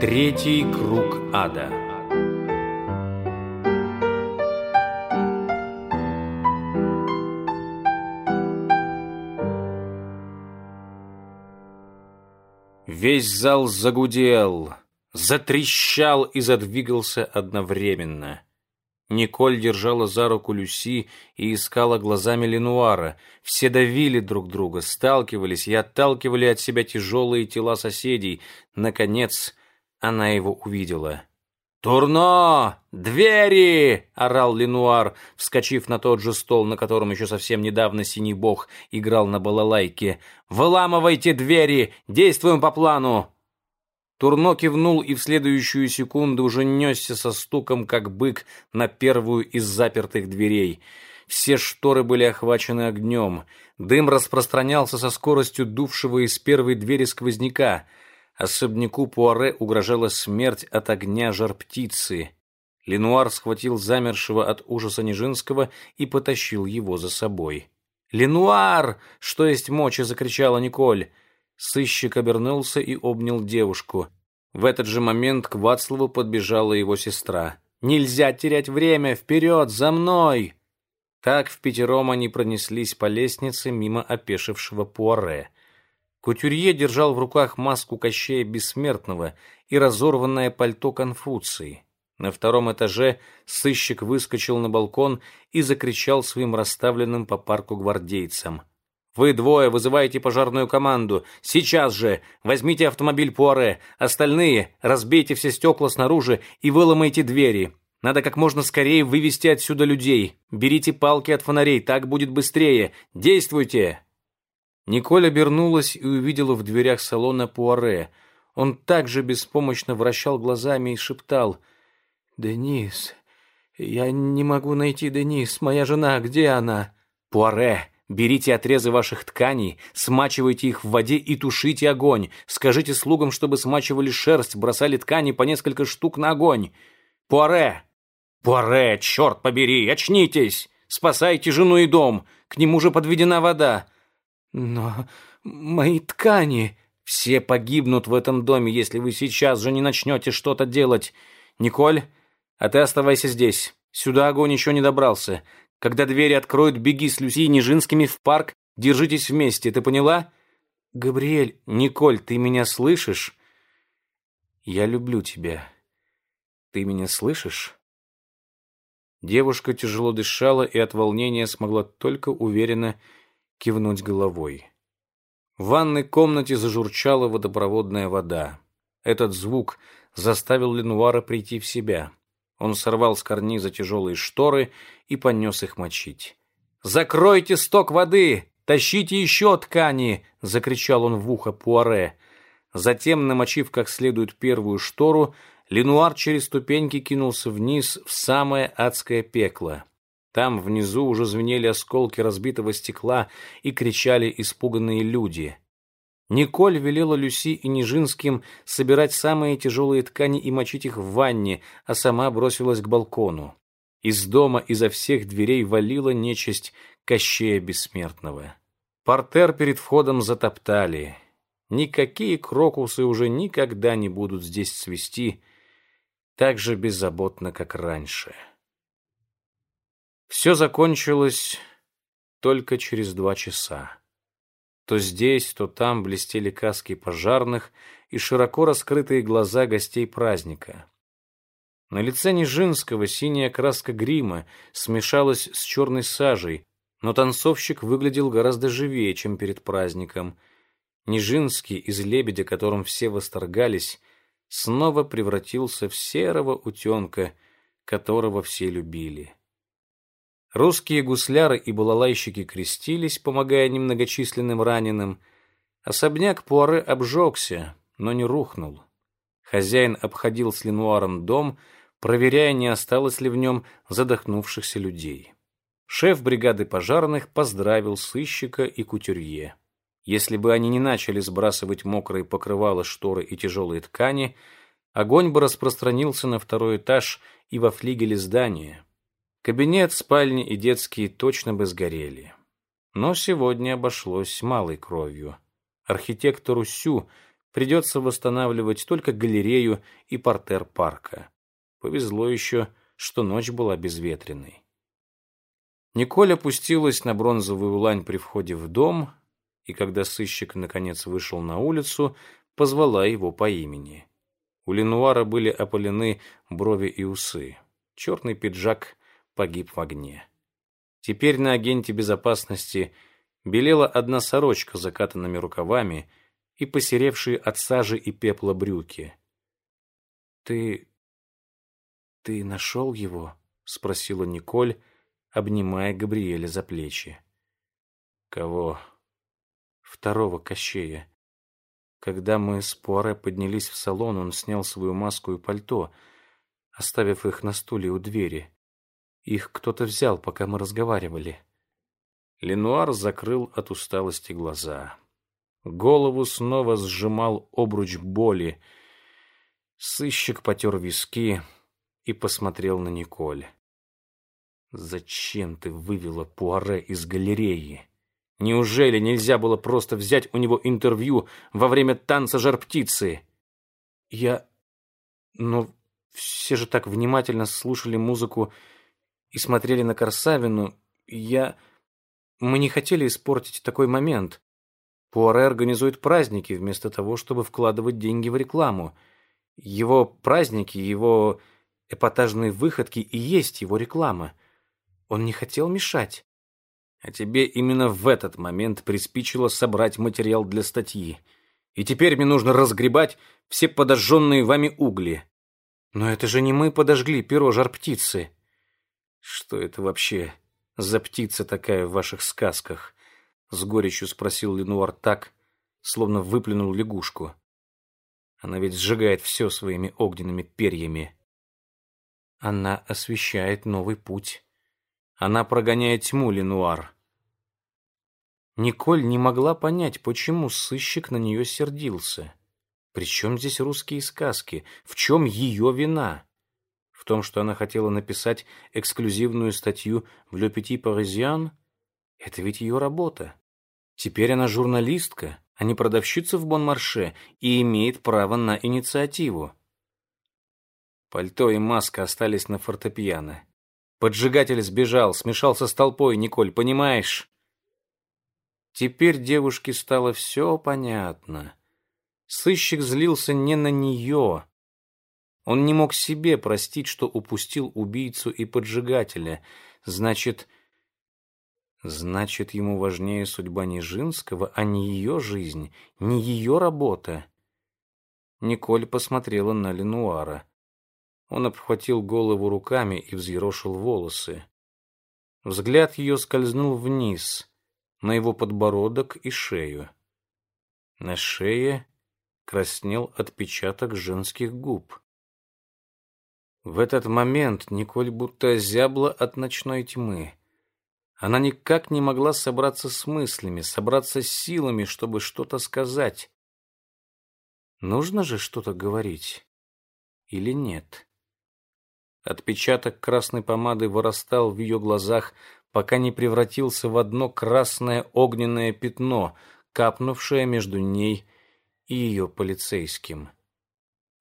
Третий круг ада. Весь зал загудел, затрещал и задвигался одновременно. Николь держала за руку Люси и искала глазами Ленуара. Все давили друг друга, сталкивались и отталкивали от себя тяжелые тела соседей. Наконец, она его увидела. «Турно! Двери!» — орал Ленуар, вскочив на тот же стол, на котором еще совсем недавно синий бог играл на балалайке. «Выламывайте двери! Действуем по плану!» Турно кивнул и в следующую секунду уже несся со стуком, как бык, на первую из запертых дверей. Все шторы были охвачены огнем. Дым распространялся со скоростью дувшего из первой двери сквозняка — Особняку Пуаре угрожала смерть от огня жар-птицы. Ленуар схватил замершего от ужаса Нижинского и потащил его за собой. «Ленуар!» — что есть мочи, закричала Николь. Сыщик обернулся и обнял девушку. В этот же момент к Вацлаву подбежала его сестра. «Нельзя терять время! Вперед! За мной!» Так в пятером они пронеслись по лестнице мимо опешившего Пуаре. Кутюрье держал в руках маску Кощея Бессмертного и разорванное пальто Конфуции. На втором этаже сыщик выскочил на балкон и закричал своим расставленным по парку гвардейцам. «Вы двое вызываете пожарную команду! Сейчас же! Возьмите автомобиль Пуаре! Остальные разбейте все стекла снаружи и выломайте двери! Надо как можно скорее вывести отсюда людей! Берите палки от фонарей, так будет быстрее! Действуйте!» Николь обернулась и увидела в дверях салона Пуаре. Он также беспомощно вращал глазами и шептал. «Денис, я не могу найти Денис. Моя жена, где она?» «Пуаре, берите отрезы ваших тканей, смачивайте их в воде и тушите огонь. Скажите слугам, чтобы смачивали шерсть, бросали ткани по несколько штук на огонь. Пуаре! Пуаре, черт побери, очнитесь! Спасайте жену и дом, к нему же подведена вода. Но мои ткани... Все погибнут в этом доме, если вы сейчас же не начнете что-то делать. Николь, а ты оставайся здесь. Сюда огонь еще не добрался. Когда двери откроют, беги с Люси и Нижинскими в парк. Держитесь вместе, ты поняла? Габриэль, Николь, ты меня слышишь? Я люблю тебя. Ты меня слышишь? Девушка тяжело дышала и от волнения смогла только уверенно кивнуть головой. В ванной комнате зажурчала водопроводная вода. Этот звук заставил Ленуара прийти в себя. Он сорвал с карниза тяжелые шторы и понес их мочить. «Закройте сток воды! Тащите еще ткани!» — закричал он в ухо Пуаре. Затем, намочив как следует первую штору, Ленуар через ступеньки кинулся вниз в самое адское пекло. Там внизу уже звенели осколки разбитого стекла и кричали испуганные люди. Николь велела Люси и Нижинским собирать самые тяжелые ткани и мочить их в ванне, а сама бросилась к балкону. Из дома изо всех дверей валила нечисть Кощея Бессмертного. Портер перед входом затоптали. Никакие крокусы уже никогда не будут здесь цвести так же беззаботно, как раньше. Все закончилось только через два часа. То здесь, то там блестели каски пожарных и широко раскрытые глаза гостей праздника. На лице Нижинского синяя краска грима смешалась с черной сажей, но танцовщик выглядел гораздо живее, чем перед праздником. Нижинский из лебедя, которым все восторгались, снова превратился в серого утенка, которого все любили. Русские гусляры и балалайщики крестились, помогая немногочисленным раненым. Особняк Пуаре обжегся, но не рухнул. Хозяин обходил с Ленуаром дом, проверяя, не осталось ли в нем задохнувшихся людей. Шеф бригады пожарных поздравил сыщика и кутюрье. Если бы они не начали сбрасывать мокрые покрывала, шторы и тяжелые ткани, огонь бы распространился на второй этаж и во флигеле здания. Кабинет, спальни и детские точно бы сгорели. Но сегодня обошлось малой кровью. Архитектору Сю придется восстанавливать только галерею и портер парка. Повезло еще, что ночь была безветренной. Николь опустилась на бронзовую лань при входе в дом, и когда сыщик наконец вышел на улицу, позвала его по имени. У Ленуара были опалены брови и усы. Черный пиджак погиб в огне. Теперь на агенте безопасности белела одна сорочка с закатанными рукавами и посеревшие от сажи и пепла брюки. «Ты... ты нашел его?» — спросила Николь, обнимая Габриэля за плечи. «Кого?» «Второго Кощея. Когда мы с Пуаре поднялись в салон, он снял свою маску и пальто, оставив их на стуле у двери. Их кто-то взял, пока мы разговаривали. Ленуар закрыл от усталости глаза. Голову снова сжимал обруч боли. Сыщик потер виски и посмотрел на Николь. «Зачем ты вывела Пуаре из галереи? Неужели нельзя было просто взять у него интервью во время танца жар-птицы?» «Я... Но все же так внимательно слушали музыку и смотрели на Корсавину, я... Мы не хотели испортить такой момент. Пуаре организует праздники вместо того, чтобы вкладывать деньги в рекламу. Его праздники, его эпатажные выходки и есть его реклама. Он не хотел мешать. А тебе именно в этот момент приспичило собрать материал для статьи. И теперь мне нужно разгребать все подожженные вами угли. Но это же не мы подожгли перо жар-птицы. «Что это вообще за птица такая в ваших сказках?» — с горечью спросил Ленуар так, словно выплюнул лягушку. «Она ведь сжигает все своими огненными перьями». «Она освещает новый путь. Она прогоняет тьму, Ленуар». Николь не могла понять, почему сыщик на нее сердился. «При чем здесь русские сказки? В чем ее вина?» В том, что она хотела написать эксклюзивную статью в «Le Petit Parisien», это ведь ее работа. Теперь она журналистка, а не продавщица в Бон-Марше и имеет право на инициативу. Пальто и маска остались на фортепиано. Поджигатель сбежал, смешался с толпой, Николь, понимаешь? Теперь девушке стало все понятно. Сыщик злился не на нее, он не мог себе простить, что упустил убийцу и поджигателя. Значит, значит, ему важнее судьба Нижинского, а не ее жизнь, не ее работа. Николь посмотрела на Ленуара. Он обхватил голову руками и взъерошил волосы. Взгляд ее скользнул вниз, на его подбородок и шею. На шее краснел отпечаток женских губ. В этот момент Николь будто зябла от ночной тьмы. Она никак не могла собраться с мыслями, собраться с силами, чтобы что-то сказать. Нужно же что-то говорить или нет? Отпечаток красной помады вырастал в ее глазах, пока не превратился в одно красное огненное пятно, капнувшее между ней и ее полицейским.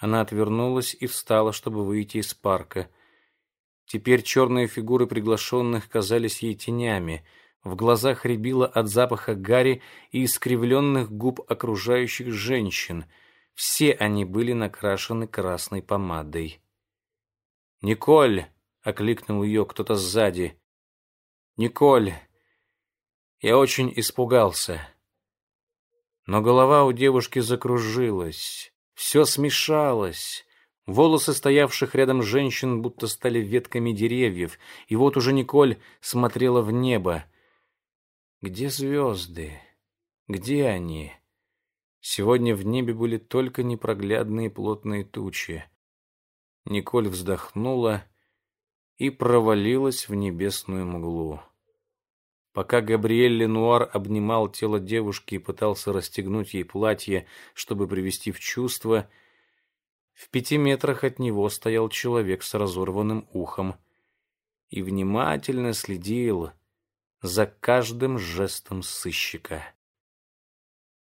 Она отвернулась и встала, чтобы выйти из парка. Теперь черные фигуры приглашенных казались ей тенями. В глазах рябило от запаха гари и искривленных губ окружающих женщин. Все они были накрашены красной помадой. «Николь!» — окликнул ее кто-то сзади. «Николь!» Я очень испугался. Но голова у девушки закружилась. Все смешалось. Волосы стоявших рядом женщин будто стали ветками деревьев, и вот уже Николь смотрела в небо. Где звезды? Где они? Сегодня в небе были только непроглядные плотные тучи. Николь вздохнула и провалилась в небесную мглу. Пока Габриэль Ленуар обнимал тело девушки и пытался расстегнуть ей платье, чтобы привести в чувство, в пяти метрах от него стоял человек с разорванным ухом и внимательно следил за каждым жестом сыщика.